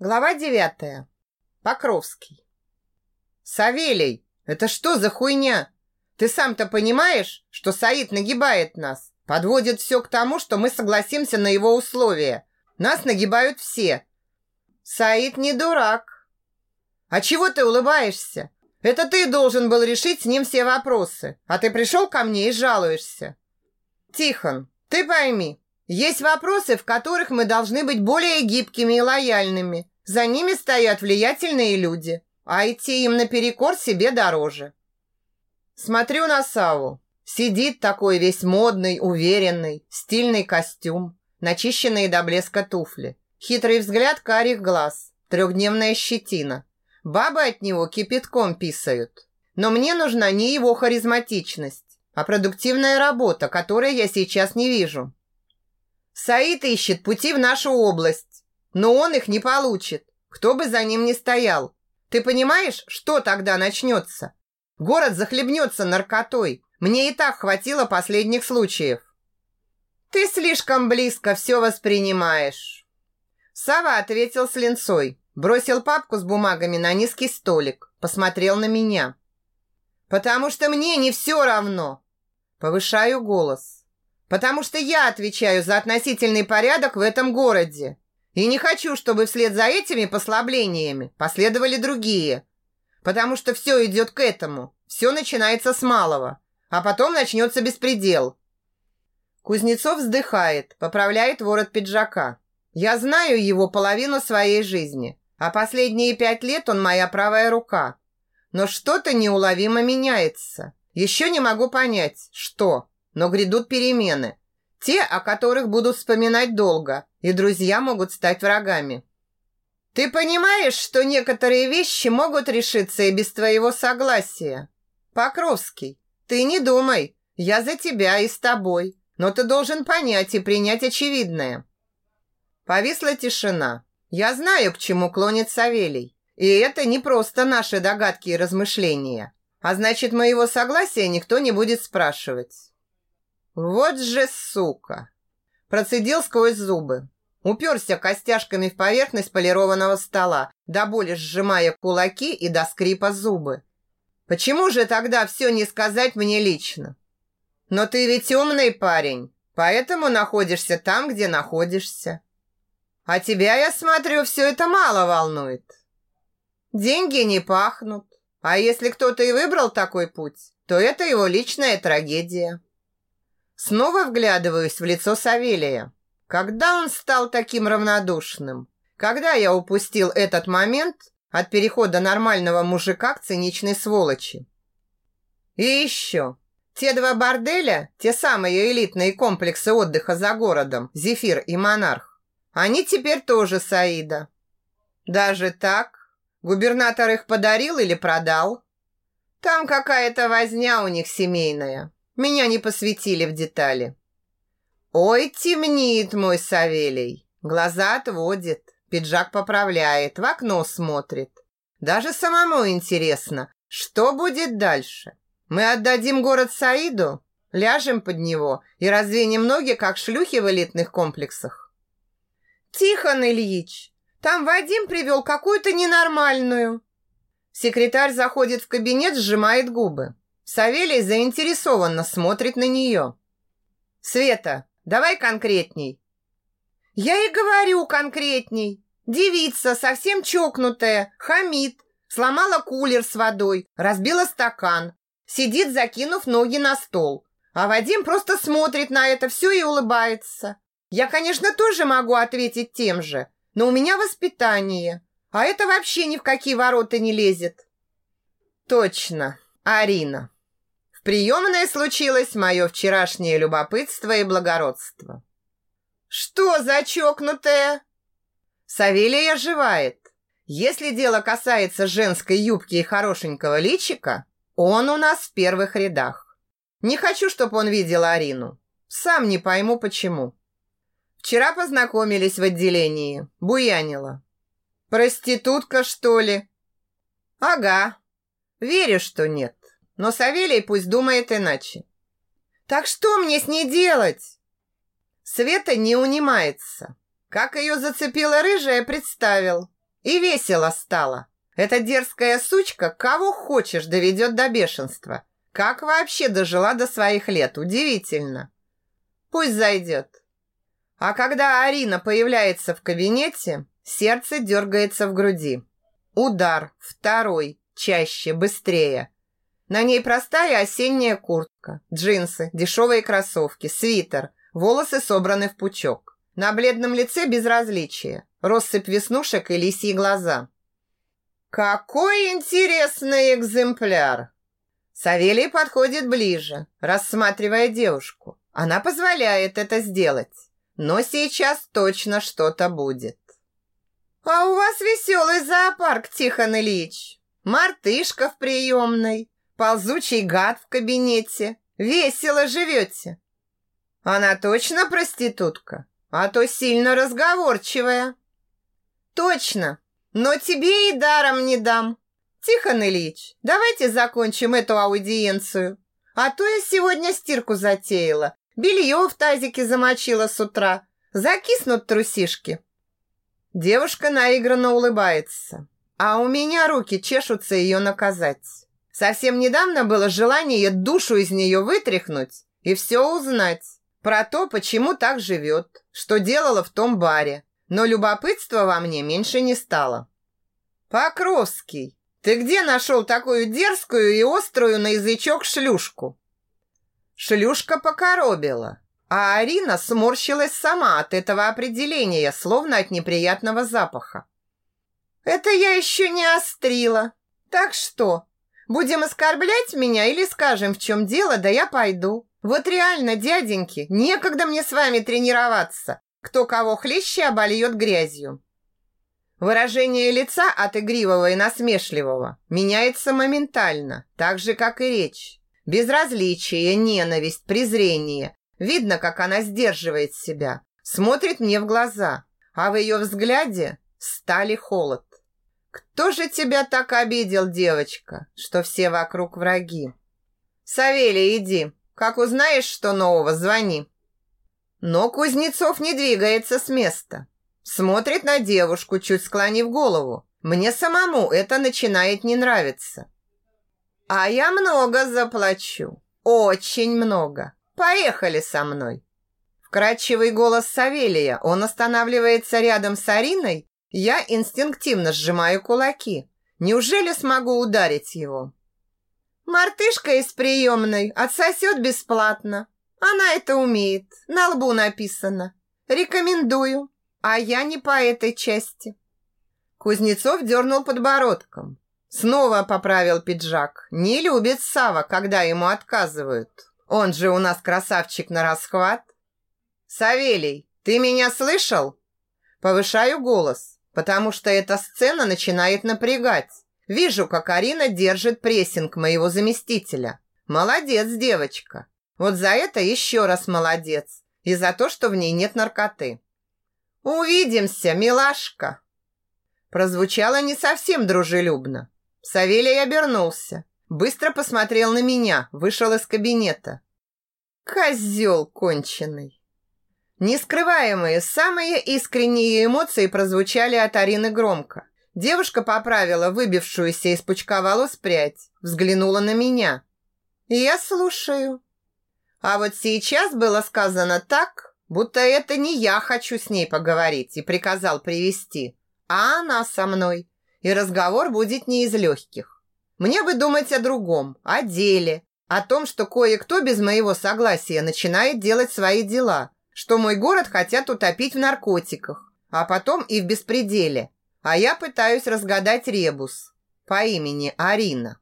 Глава девятая. Покровский. Савелий, это что за хуйня? Ты сам-то понимаешь, что Саид нагибает нас, подводит все к тому, что мы согласимся на его условия. Нас нагибают все. Саид не дурак. А чего ты улыбаешься? Это ты должен был решить с ним все вопросы, а ты пришел ко мне и жалуешься. Тихон, ты пойми, есть вопросы, в которых мы должны быть более гибкими и лояльными. За ними стоят влиятельные люди, а идти им наперекор себе дороже. Смотрю на Саву. Сидит такой весь модный, уверенный, стильный костюм, начищенные до блеска туфли, хитрый взгляд карих глаз, трехдневная щетина. Бабы от него кипятком писают. Но мне нужна не его харизматичность, а продуктивная работа, которой я сейчас не вижу. Саид ищет пути в нашу область, но он их не получит, кто бы за ним ни стоял. Ты понимаешь, что тогда начнется? Город захлебнется наркотой. Мне и так хватило последних случаев. Ты слишком близко все воспринимаешь. Сава ответил с линцой, бросил папку с бумагами на низкий столик, посмотрел на меня. Потому что мне не все равно. Повышаю голос потому что я отвечаю за относительный порядок в этом городе. И не хочу, чтобы вслед за этими послаблениями последовали другие. Потому что все идет к этому. Все начинается с малого. А потом начнется беспредел. Кузнецов вздыхает, поправляет ворот пиджака. Я знаю его половину своей жизни. А последние пять лет он моя правая рука. Но что-то неуловимо меняется. Еще не могу понять, что но грядут перемены. Те, о которых будут вспоминать долго, и друзья могут стать врагами. Ты понимаешь, что некоторые вещи могут решиться и без твоего согласия? Покровский, ты не думай, я за тебя и с тобой, но ты должен понять и принять очевидное. Повисла тишина. Я знаю, к чему клонит Савелий. И это не просто наши догадки и размышления. А значит, моего согласия никто не будет спрашивать. Вот же сука! Процедил сквозь зубы. Уперся костяшками в поверхность полированного стола, до боли сжимая кулаки и до скрипа зубы. Почему же тогда все не сказать мне лично? Но ты ведь умный парень, поэтому находишься там, где находишься. А тебя, я смотрю, все это мало волнует. Деньги не пахнут. А если кто-то и выбрал такой путь, то это его личная трагедия. Снова вглядываюсь в лицо Савелия. Когда он стал таким равнодушным? Когда я упустил этот момент от перехода нормального мужика к циничной сволочи? И еще. Те два борделя, те самые элитные комплексы отдыха за городом, Зефир и Монарх, они теперь тоже Саида. Даже так? Губернатор их подарил или продал? Там какая-то возня у них семейная. Меня не посвятили в детали. Ой, темнит мой Савелий. Глаза отводит, пиджак поправляет, в окно смотрит. Даже самому интересно, что будет дальше. Мы отдадим город Саиду, ляжем под него и развенем ноги, как шлюхи в элитных комплексах. Тихон Ильич, там Вадим привел какую-то ненормальную. Секретарь заходит в кабинет, сжимает губы. Савелий заинтересованно смотрит на нее. «Света, давай конкретней». «Я и говорю конкретней. Девица, совсем чокнутая, хамит, сломала кулер с водой, разбила стакан, сидит, закинув ноги на стол. А Вадим просто смотрит на это все и улыбается. Я, конечно, тоже могу ответить тем же, но у меня воспитание, а это вообще ни в какие ворота не лезет». «Точно, Арина». Приемной случилось мое вчерашнее любопытство и благородство. «Что за чокнутая?» Савелия оживает. Если дело касается женской юбки и хорошенького личика, он у нас в первых рядах. Не хочу, чтобы он видел Арину. Сам не пойму, почему. Вчера познакомились в отделении. Буянила. Проститутка, что ли? Ага. Верю, что нет. Но Савелий пусть думает иначе. Так что мне с ней делать? Света не унимается. Как ее зацепила рыжая, представил. И весело стало. Эта дерзкая сучка кого хочешь доведет до бешенства. Как вообще дожила до своих лет? Удивительно. Пусть зайдет. А когда Арина появляется в кабинете, сердце дергается в груди. Удар, второй, чаще, быстрее. На ней простая осенняя куртка, джинсы, дешевые кроссовки, свитер, волосы собраны в пучок. На бледном лице безразличие, россыпь веснушек и лисьи глаза. «Какой интересный экземпляр!» Савелий подходит ближе, рассматривая девушку. Она позволяет это сделать, но сейчас точно что-то будет. «А у вас веселый зоопарк, Тихон Ильич! Мартышка в приемной, ползучий гад в кабинете. Весело живете. Она точно проститутка, а то сильно разговорчивая. Точно, но тебе и даром не дам. Тихон Ильич, давайте закончим эту аудиенцию. А то я сегодня стирку затеяла, белье в тазике замочила с утра. Закиснут трусишки. Девушка наигранно улыбается, а у меня руки чешутся ее наказать. Совсем недавно было желание душу из нее вытряхнуть и все узнать. Про то, почему так живет, что делала в том баре. Но любопытства во мне меньше не стало. «Покровский, ты где нашел такую дерзкую и острую на язычок шлюшку?» Шлюшка покоробила, а Арина сморщилась сама от этого определения, словно от неприятного запаха. «Это я еще не острила. Так что, Будем оскорблять меня или скажем, в чем дело, да я пойду. Вот реально, дяденьки, некогда мне с вами тренироваться. Кто кого хлеще обольет грязью. Выражение лица от игривого и насмешливого меняется моментально, так же, как и речь. Безразличие, ненависть, презрение. Видно, как она сдерживает себя, смотрит мне в глаза, а в ее взгляде стали холод. Кто же тебя так обидел, девочка, что все вокруг враги? Савелий, иди. Как узнаешь, что нового, звони. Но Кузнецов не двигается с места. Смотрит на девушку, чуть склонив голову. Мне самому это начинает не нравиться. А я много заплачу. Очень много. Поехали со мной. Вкрадчивый голос Савелия. Он останавливается рядом с Ариной я инстинктивно сжимаю кулаки. Неужели смогу ударить его? Мартышка из приемной отсосет бесплатно. Она это умеет. На лбу написано. Рекомендую. А я не по этой части. Кузнецов дернул подбородком. Снова поправил пиджак. Не любит Сава, когда ему отказывают. Он же у нас красавчик на расхват. Савелий, ты меня слышал? Повышаю голос потому что эта сцена начинает напрягать. Вижу, как Арина держит прессинг моего заместителя. Молодец, девочка. Вот за это еще раз молодец. И за то, что в ней нет наркоты. Увидимся, милашка. Прозвучало не совсем дружелюбно. Савелий обернулся. Быстро посмотрел на меня, вышел из кабинета. Козел конченый. Нескрываемые, самые искренние эмоции прозвучали от Арины громко. Девушка поправила выбившуюся из пучка волос прядь, взглянула на меня. «Я слушаю». А вот сейчас было сказано так, будто это не я хочу с ней поговорить и приказал привести, а она со мной. И разговор будет не из легких. Мне бы думать о другом, о деле, о том, что кое-кто без моего согласия начинает делать свои дела – что мой город хотят утопить в наркотиках, а потом и в беспределе. А я пытаюсь разгадать ребус по имени Арина.